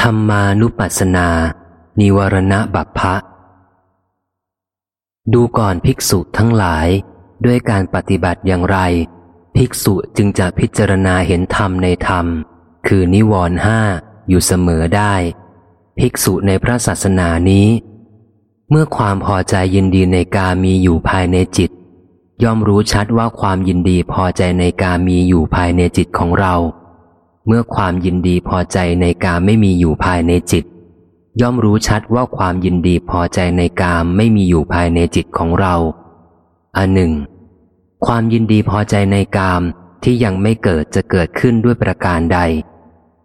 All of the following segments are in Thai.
ธรรมานุปัสสนา นิวรณบัพพะ ดูก่อนภิกษุทั้งหลาย ด้วยการปฏิบัติอย่างไร ภิกษุจึงจะพิจารณาเห็นธรรมในธรรม คือนิวรณ์ห้าอยู่เสมอได้ ภิกษุในพระศาสนานี้ เมื่อความพอใจยินดีในกามีอยู่ภายในจิต ย่อมรู้ชัดว่าความยินดีพอใจในกามีอยู่ภายในจิตของเรา เมื่อความยินดีพอใจในกามไม่มีอยู่ภายในจิต ย่อมรู้ชัดว่าความยินดีพอใจในกามไม่มีอยู่ภายในจิตของเรา อันหนึ่ง ความยินดีพอใจในกามที่ยังไม่เกิดจะเกิดขึ้นด้วยประการใด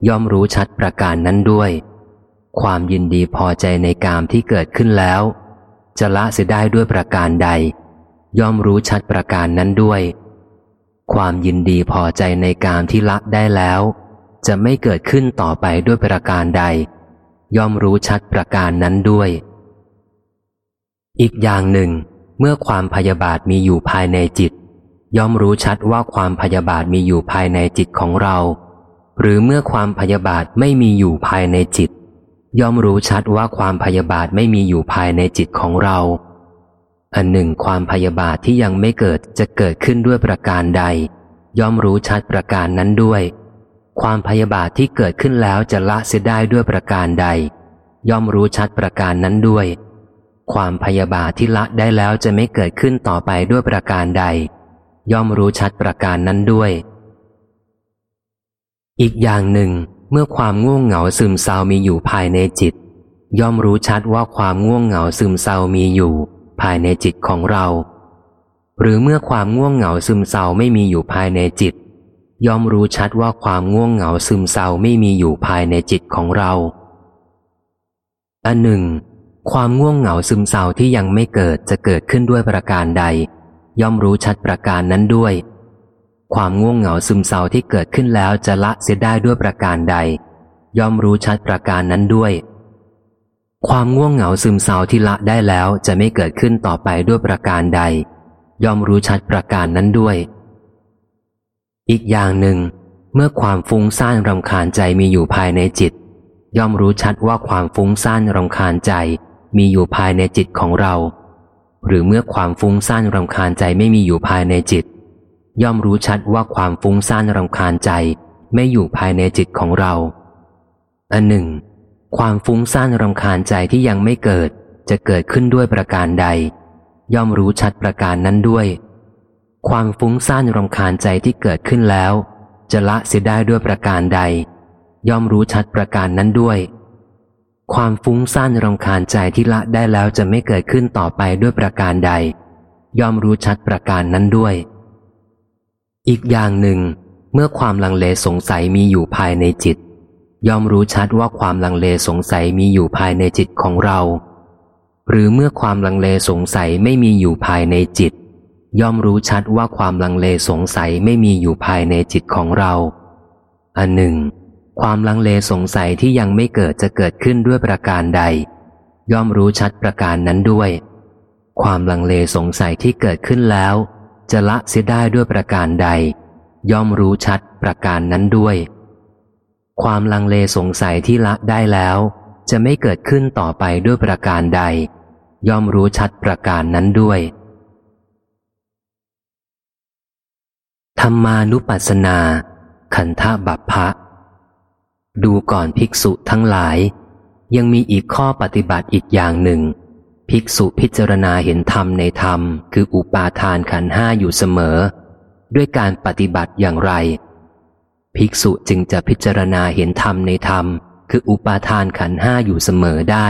ย่อมรู้ชัดประการนั้นด้วย ความยินดีพอใจในกามที่เกิดขึ้นแล้ว จะละเสียได้ด้วยประการใด ย่อมรู้ชัดประการนั้นด้วย ความยินดีพอใจในกามที่ละได้แล้ว จะไม่เกิดขึ้นต่อไปด้วยประการใด ย่อมรู้ชัดประการนั้นด้วย อีกอย่างหนึ่ง เมื่อความพยาบาทมีอยู่ภายในจิต ย่อมรู้ชัดว่าความพยาบาทมีอยู่ภายในจิตของเรา หรือเมื่อความพยาบาทไม่มีอยู่ภายในจิต ย่อมรู้ชัดว่าความพยาบาทไม่มีอยู่ภายในจิตของเรา อันหนึ่ง ความพยาบาทที่ยังไม่เกิดจะเกิดขึ้นด้วยประการใด ย่อมรู้ชัดประการนั้นด้วย ความพยาบาทที่เกิดขึ้นแล้วจะละเสียได้ด้วยประการใด ย่อมรู้ชัดประการนั้นด้วย ความพยาบาทที่ละได้แล้วจะไม่เกิดขึ้นต่อไปด้วยประการใด ย่อมรู้ชัดประการนั้นด้วย อีกอย่างหนึ่ง เมื่อความง่วงเหงาซึมเศร้ามีอยู่ภายในจิต ย่อมรู้ชัดว่าความง่วงเหงาซึมเศร้ามีอยู่ ภายในจิตของเรา หรือเมื่อความง่วงเหงาซึมเศร้าไม่มีอยู่ภายในจิต ย่อมรู้ชัดว่าความง่วงเหงาซึมเศร้าไม่มีอยู่ภายในจิตของเรา อันหนึ่ง ความง่วงเหงาซึมเศร้าที่ยังไม่เกิดจะเกิดขึ้นด้วยประการใด ย่อมรู้ชัดประการนั้นด้วย ความง่วงเหงาซึมเศร้าที่เกิดขึ้นแล้วจะละเสียได้ด้วยประการใด ย่อมรู้ชัดประการนั้นด้วย ความง่วงเหงาซึมเศร้าที่ละได้แล้วจะไม่เกิดขึ้นต่อไปด้วยประการใด ย่อมรู้ชัดประการนั้นด้วย อีกอย่างหนึ่ง เมื่อความฟุ้งซ่านรำคาญใจมีอยู่ภายในจิต ย่อมรู้ชัดว่าความฟุ้งซ่านรำคาญใจมีอยู่ภายในจิตของเรา หรือเมื่อความฟุ้งซ่านรำคาญใจไม่มีอยู่ภายในจิต ย่อมรู้ชัดว่าความฟุ้งซ่านรำคาญใจไม่อยู่ภายในจิตของเราอันหนึ่ง ความฟุ้งซ่านรำคาญใจที่ยังไม่เกิด จะเกิดขึ้นด้วยประการใด ย่อมรู้ชัดประการนั้นด้วย ความฟุ้งซ่านรำคาญใจที่เกิดขึ้นแล้ว จะละเสียได้ด้วยประการใด ย่อมรู้ชัดประการนั้นด้วย ความฟุ้งซ่านรำคาญใจที่ละได้แล้วจะไม่เกิดขึ้นต่อไปด้วยประการใด ย่อมรู้ชัดประการนั้นด้วย อีกอย่างหนึ่ง เมื่อความลังเลสงสัยมีอยู่ภายในจิต ย่อมรู้ชัดว่าความลังเลสงสัยมีอยู่ภายในจิตของเรา หรือเมื่อความลังเลสงสัยไม่มีอยู่ภายในจิต ย่อมรู้ชัดว่าความลังเลสงสัยไม่มีอยู่ภายในจิตของเรา อันหนึ่ง ความลังเลสงสัยที่ยังไม่เกิดจะเกิดขึ้นด้วยประการใด ย่อมรู้ชัดประการนั้นด้วย ความลังเลสงสัยที่เกิดขึ้นแล้ว จะละเสียได้ด้วยประการใด ย่อมรู้ชัดประการนั้นด้วย ความลังเลสงสัยที่ละได้แล้ว จะไม่เกิดขึ้นต่อไปด้วยประการใด ย่อมรู้ชัดประการนั้นด้วย ธรรมานุปัสสนา ขันธบัพพะ ดูก่อนภิกษุทั้งหลาย ยังมีอีกข้อปฏิบัติอีกอย่างหนึ่ง ภิกษุพิจารณาเห็นธรรมในธรรม คืออุปาทานขันห้าอยู่เสมอ ด้วยการปฏิบัติอย่างไร ภิกษุจึงจะพิจารณาเห็นธรรมในธรรม คืออุปาทานขันห้าอยู่เสมอได้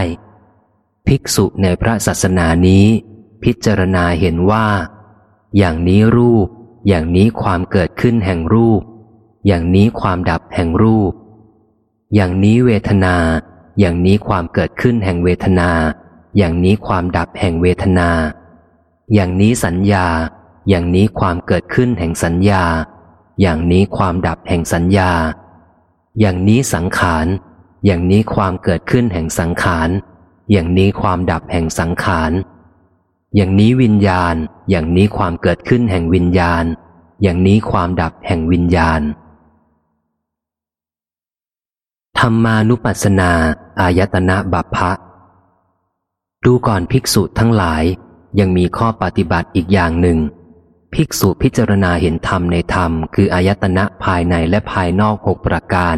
ภิกษุในพระศาสนานี้ พิจารณาเห็นว่า อย่างนี้รูป อย่างนี้ความเกิดขึ้นแห่งรูป อย่างนี้ความดับแห่งรูป อย่างนี้เวทนา อย่างนี้ความเกิดขึ้นแห่งเวทนา อย่างนี้ความดับแห่งเวทนา อย่างนี้สัญญา อย่างนี้ความเกิดขึ้นแห่งสัญญา อย่างนี้ความดับแห่งสัญญา อย่างนี้สังขาร อย่างนี้ความเกิดขึ้นแห่งสังขาร อย่างนี้ความดับแห่งสังขาร อย่างนี้วิญญาณ อย่างนี้ความเกิดขึ้นแห่งวิญญาณ อย่างนี้ความดับแห่งวิญญาณ ธรรมานุปัสสนา อายตนะบัพพะ ดูก่อนภิกษุทั้งหลาย ยังมีข้อปฏิบัติอีกอย่างหนึ่ง ภิกษุพิจารณาเห็นธรรมในธรรม คืออายตนะภายในและภายนอกหกประการ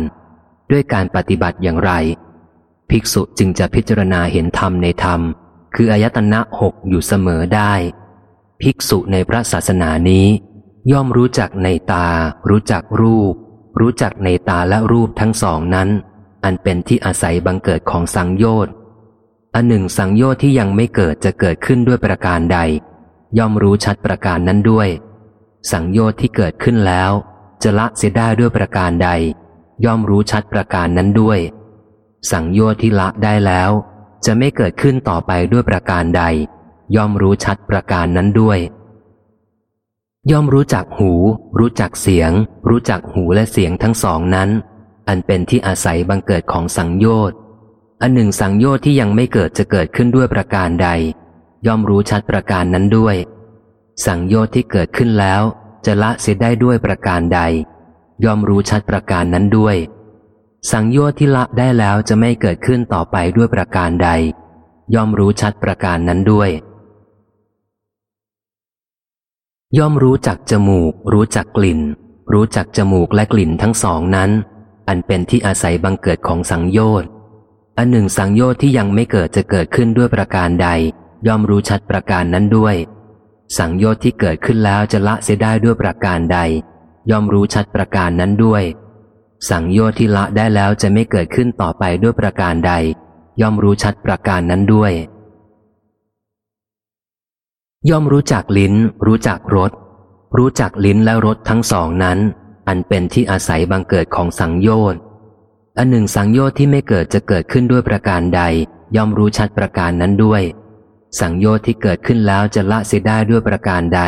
ด้วยการปฏิบัติอย่างไร ภิกษุจึงจะพิจารณาเห็นธรรมในธรรม คืออายตนะหกอยู่เสมอได้ ภิกษุในพระศาสนานี้ ย่อมรู้จักในตา รู้จักรูป รู้จักในตาและรูปทั้งสองนั้น อันเป็นที่อาศัยบังเกิดของสังโยชน์อันหนึ่งสังโยชน์ที่ยังไม่เกิดจะเกิดขึ้นด้วยประการใด ย่อมรู้ชัดประการนั้นด้วย สังโยชน์ที่เกิดขึ้นแล้ว จะละเสียได้ด้วยประการใด ย่อมรู้ชัดประการนั้นด้วย สังโยชน์ที่ละได้แล้ว จะไม่เกิดขึ้นต่อไปด้วยประการใด ย่อมรู้ชัดประการนั้นด้วย ย่อมรู้จักหู รู้จักเสียง รู้จักหูและเสียงทั้งสองนั้น อันเป็นที่อาศัยบังเกิดของสังโยชน์อันหนึ่งสังโยชน์ที่ยังไม่เกิดจะเกิดขึ้นด้วยประการใด ย่อมรู้ชัดประการนั้นด้วย สังโยชน์ที่เกิดขึ้นแล้ว จะละเสียได้ด้วยประการใด ย่อมรู้ชัดประการนั้นด้วย สังโยชน์ที่ละได้แล้วจะไม่เกิดขึ้นต่อไปด้วยประการใด ย่อมรู้ชัดประการนั้นด้วย ย่อมรู้จักจมูก รู้จักกลิ่น รู้จักจมูกและกลิ่นทั้งสองนั้น อันเป็นที่อาศัยบังเกิดของสังโยชน์อันหนึ่งสังโยชน์ที่ยังไม่เกิดจะเกิดขึ้นด้วยประการใด ย่อมรู้ชัดประการนั้นด้วย สังโยชน์ที่เกิดขึ้นแล้วจะละเสียได้ด้วยประการใด ย่อมรู้ชัดประการนั้นด้วย สังโยชน์ที่ละได้แล้วจะไม่เกิดขึ้นต่อไปด้วยประการใด ย่อมรู้ชัดประการนั้นด้วย ย่อมรู้จักลิ้น รู้จักรสรู้จักลิ้นและรสทั้งสองนั้น อันเป็นที่อาศัยบังเกิดของสังโยชน์อันหนึ่งสังโยชน์ที่ไม่เกิดจะเกิดขึ้นด้วยประการใด ย่อมรู้ชัดประการนั้นด้วย สังโยชน์ที่เกิดขึ้นแล้วจะละเสียได้ด้วยประการใด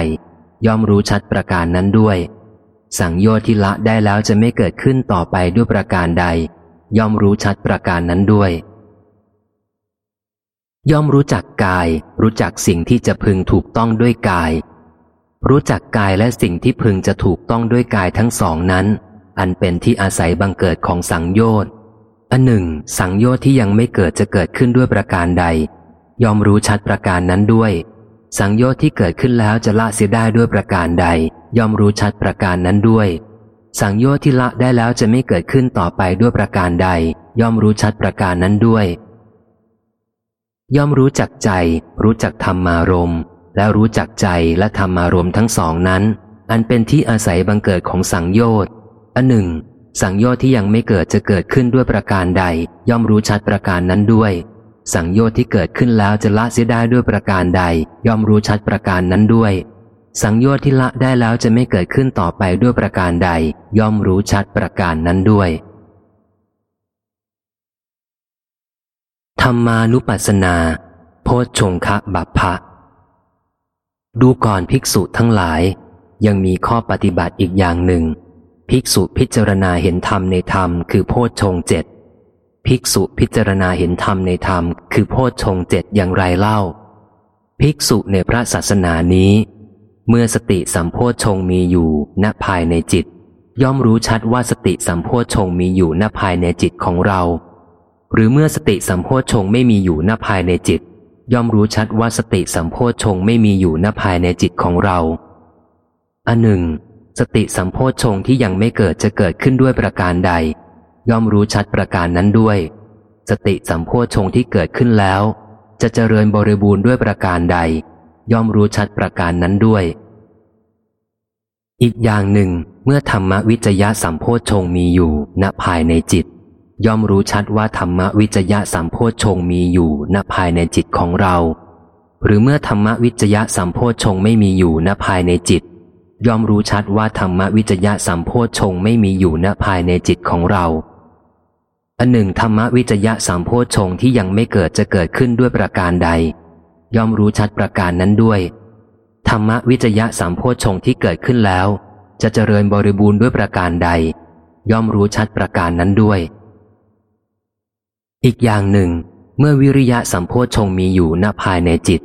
ย่อมรู้ชัดประการนั้นด้วย สังโยชน์ที่ละได้แล้วจะไม่เกิดขึ้นต่อไปด้วยประการใด ย่อมรู้ชัดประการนั้นด้วย ย่อมรู้จักกาย รู้จักสิ่งที่จะพึงถูกต้องด้วยกาย รู้จักกายและสิ่งที่พึงจะถูกต้องด้วยกายทั้งสองนั้น อันเป็นที่อาศัยบังเกิดของสังโยชน์อันหนึ่ง สังโยชน์ที่ยังไม่เกิดจะเกิดขึ้นด้วยประการใด ย่อมรู้ชัดประการนั้นด้วย สังโยชน์ที่เกิดขึ้นแล้วจะละเสียได้ด้วยประการใด ย่อมรู้ชัดประการนั้นด้วย สังโยชน์ที่ละได้แล้วจะไม่เกิดขึ้นต่อไปด้วยประการใด ย่อมรู้ชัดประการนั้นด้วย ย่อมรู้จักใจ รู้จักธรรมารมและรู้จักใจและธรรมารมทั้งสองนั้น อันเป็นที่อาศัยบังเกิดของสังโยชน์อันหนึ่ง สังโยชน์ที่ยังไม่เกิดจะเกิดขึ้นด้วยประการใด ย่อมรู้ชัดประการนั้นด้วย สังโยชน์ที่เกิดขึ้นแล้วจะละเสียได้ด้วยประการใด ย่อมรู้ชัดประการนั้นด้วย สังโยชน์ที่ละได้แล้วจะไม่เกิดขึ้นต่อไปด้วยประการใด ย่อมรู้ชัดประการนั้นด้วย ธรรมานุปัสสนา โพชฌงคะบัพพะ ดูก่อนภิกษุทั้งหลาย ยังมีข้อปฏิบัติอีกอย่างหนึ่ง ภิกษุพิจารณาเห็นธรรมในธรรมคือโพชฌงเจ็ดภิกษุพิจารณาเห็นธรรมในธรรม คือโพชฌงเจ็ดอย่างไรเล่า ภิกษุในพระศาสนานี้ เมื่อสติสัมโพชงมีอยู่ณภายในจิต ย่อมรู้ชัดว่าสติสัมโพชงมีอยู่ณภายในจิตของเรา หรือเมื่อสติสัมโพชงไม่มีอยู่ณภายในจิต ย่อมรู้ชัดว่าสติสัมโพชงไม่มีอยู่ณภายในจิตของเราอันหนึ่ง สติสัมโพชงที่ยังไม่เกิดจะเกิดขึ้นด้วยประการใด ย่อมรู้ชัดประการนั้นด้วย สติสัมโพชงที่เกิดขึ้นแล้ว จะเจริญบริบูรณ์ด้วยประการใด ย่อมรู้ชัดประการนั้นด้วย อีกอย่างหนึ่ง เมื่อธรรมวิจยะสัมโพชงมีอยู่ณภายในจิต ย่อมรู้ชัดว่าธรรมวิจยะสัมโพชงมีอยู่ณภายในจิตของเรา หรือเมื่อธรรมวิจยะสัมโพชงไม่มีอยู่ณภายในจิต ย่อมรู้ชัดว่าธรรมวิจยะสัมโพชงไม่มีอยู่ณภายในจิตของเราอันหนึ่งธรรมวิจยะสัมโพชงที่ยังไม่เกิดจะเกิดขึ้นด้วยประการใด ย่อมรู้ชัดประการนั้นด้วย ธรรมวิจยะสัมโพชงที่เกิดขึ้นแล้ว จะเจริญบริบูรณ์ด้วยประการใด ย่อมรู้ชัดประการนั้นด้วย อีกอย่างหนึ่ง เมื่อวิริยะสัมโพชงมีอยู่ณภายในจิต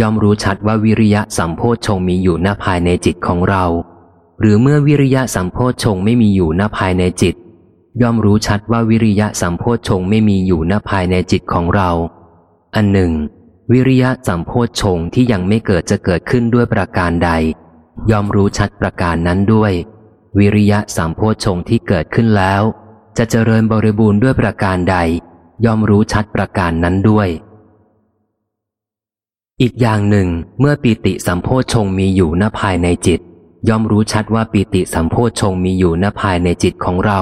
ย่อมรู้ชัดว่าวิริยะสัมโพชงมีอยู่หน้าภายในจิตของเรา หรือเมื่อวิริยะสัมโพชงไม่มีอยู่หน้าภายในจิต ย่อมรู้ชัดว่าวิริยะสัมโพชงไม่มีอยู่ณภายในจิตของเรา อันหนึ่ง วิริยะสัมโพชงที่ยังไม่เกิดจะเกิดขึ้นด้วยประการใด ย่อมรู้ชัดประการนั้นด้วย วิริยะสัมโพชงที่เกิดขึ้นแล้ว จะเจริญบริบูรณ์ด้วยประการใด ย่อมรู้ชัดประการนั้นด้วย อีกอย่างหนึ่ง เมื่อปีติสัมโพชงมีอยู่ณภายในจิต ย่อมรู้ชัดว่าปีติสัมโพชงมีอยู่ณภายในจิตของเรา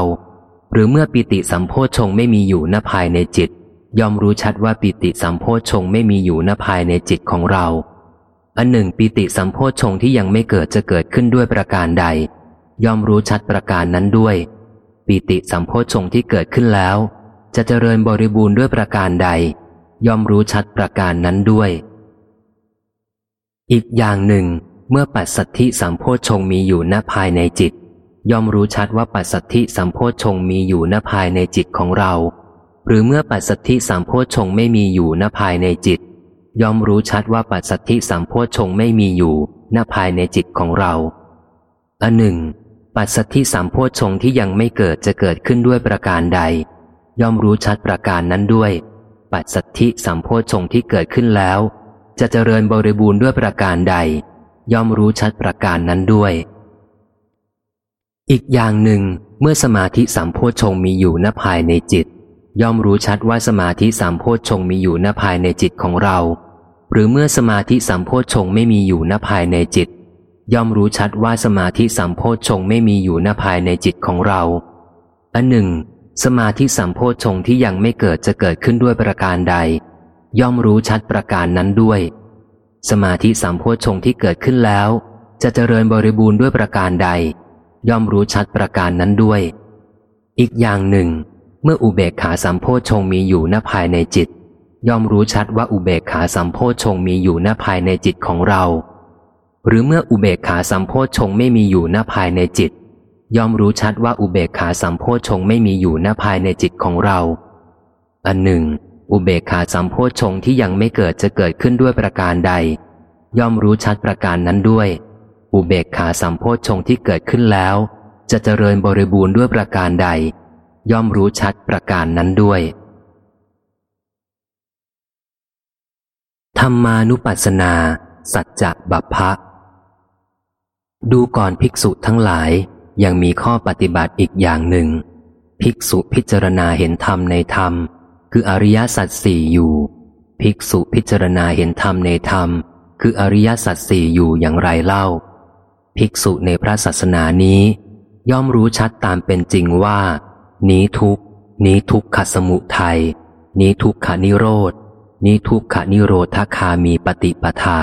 หรือเมื่อปิติสัมโพชงไม่มีอยู่ณภายในจิต ย่อมรู้ชัดว่าปิติสัมโพชงไม่มีอยู่ณภายในจิตของเรา อันหนึ่งปิติสัมโพชงที่ยังไม่เกิดจะเกิดขึ้นด้วยประการใด ย่อมรู้ชัดประการนั้นด้วย ปิติสัมโพชงที่เกิดขึ้นแล้ว จะเจริญบริบูรณ์ด้วยประการใด ย่อมรู้ชัดประการนั้นด้วย อีกอย่างหนึ่ง เมื่อปัสสัทธิสัมโพชงมีอยู่ณภายในจิต ย่อมรู้ชัดว่าปัสสัทธิสัมโพชงมีอยู่ณภายในจิตของเรา หรือเมื่อปัสสัทธิสัมโพชงไม่มีอยู่ณภายในจิต ย่อมรู้ชัดว่าปัสสัทธิสัมโพชงไม่มีอยู่ณภายในจิตของเรา อันหนึ่ง ปัสสัทธิสัมโพชงที่ยังไม่เกิดจะเกิดขึ้นด้วยประการใด ย่อมรู้ชัดประการนั้นด้วย ปัสสัทธิสัมโพชงที่เกิดขึ้นแล้ว จะเจริญบริบูรณ์ด้วยประการใด ย่อมรู้ชัดประการนั้นด้วย อีกอย่างหนึ่ง เมื่อสมาธิสามโพชงมีอยู่ณภายในจิต ย่อมรู้ชัดว่าสมาธิสามโพชงมีอยู่ณภายในจิตของเรา หรือเมื่อสมาธิสามโพชงไม่มีอยู่ณภายในจิต ย่อมรู้ชัดว่าสมาธิสามโพชงไม่มีอยู่ณภายในจิตของเรา อันหนึ่ง สมาธิสามโพชงที่ยังไม่เกิดจะเกิดขึ้นด้วยประการใด ย่อมรู้ชัดประการนั้นด้วย สมาธิสามโพชงที่เกิดขึ้นแล้ว จะเจริญบริบูรณ์ด้วยประการใด ย่อมรู้ชัดประการนั้นด้วย อีกอย่างหนึ่ง เมื่ออุเบกขาสัมโพชงมีอยู่ณภายในจิต ย่อมรู้ชัดว่าอุเบกขาสัมโพชงมีอยู่ณภายในจิตของเรา หรือเมื่ออุเบกขาสัมโพชงไม่มีอยู่ณภายในจิต ย่อมรู้ชัดว่าอุเบกขาสัมโพชงไม่มีอยู่ณภายในจิตของเรา อันหนึ่ง อุเบกขาสัมโพชงที่ยังไม่เกิดจะเกิดขึ้นด้วยประการใด ย่อมรู้ชัดประการนั้นด้วย อุเบกขาสัมโพชงที่เกิดขึ้นแล้ว จะเจริญบริบูรณ์ด้วยประการใด ย่อมรู้ชัดประการนั้นด้วย ธรรมานุปัสสนา สัจจะบัพพะ ดูก่อนภิกษุทั้งหลายยังมีข้อปฏิบัติอีกอย่างหนึ่ง ภิกษุพิจารณาเห็นธรรมในธรรม คืออริยสัจสี่อยู่ ภิกษุพิจารณาเห็นธรรมในธรรม คืออริยสัจสี่อยู่อย่างไรเล่า ภิกษุในพระศาสนานี้ ย่อมรู้ชัดตามเป็นจริงว่า นี้ทุกนี้ทุกขสมุทัยนี้ทุกขานิโรดนี้ทุกขานิโรธคามีปฏิปทา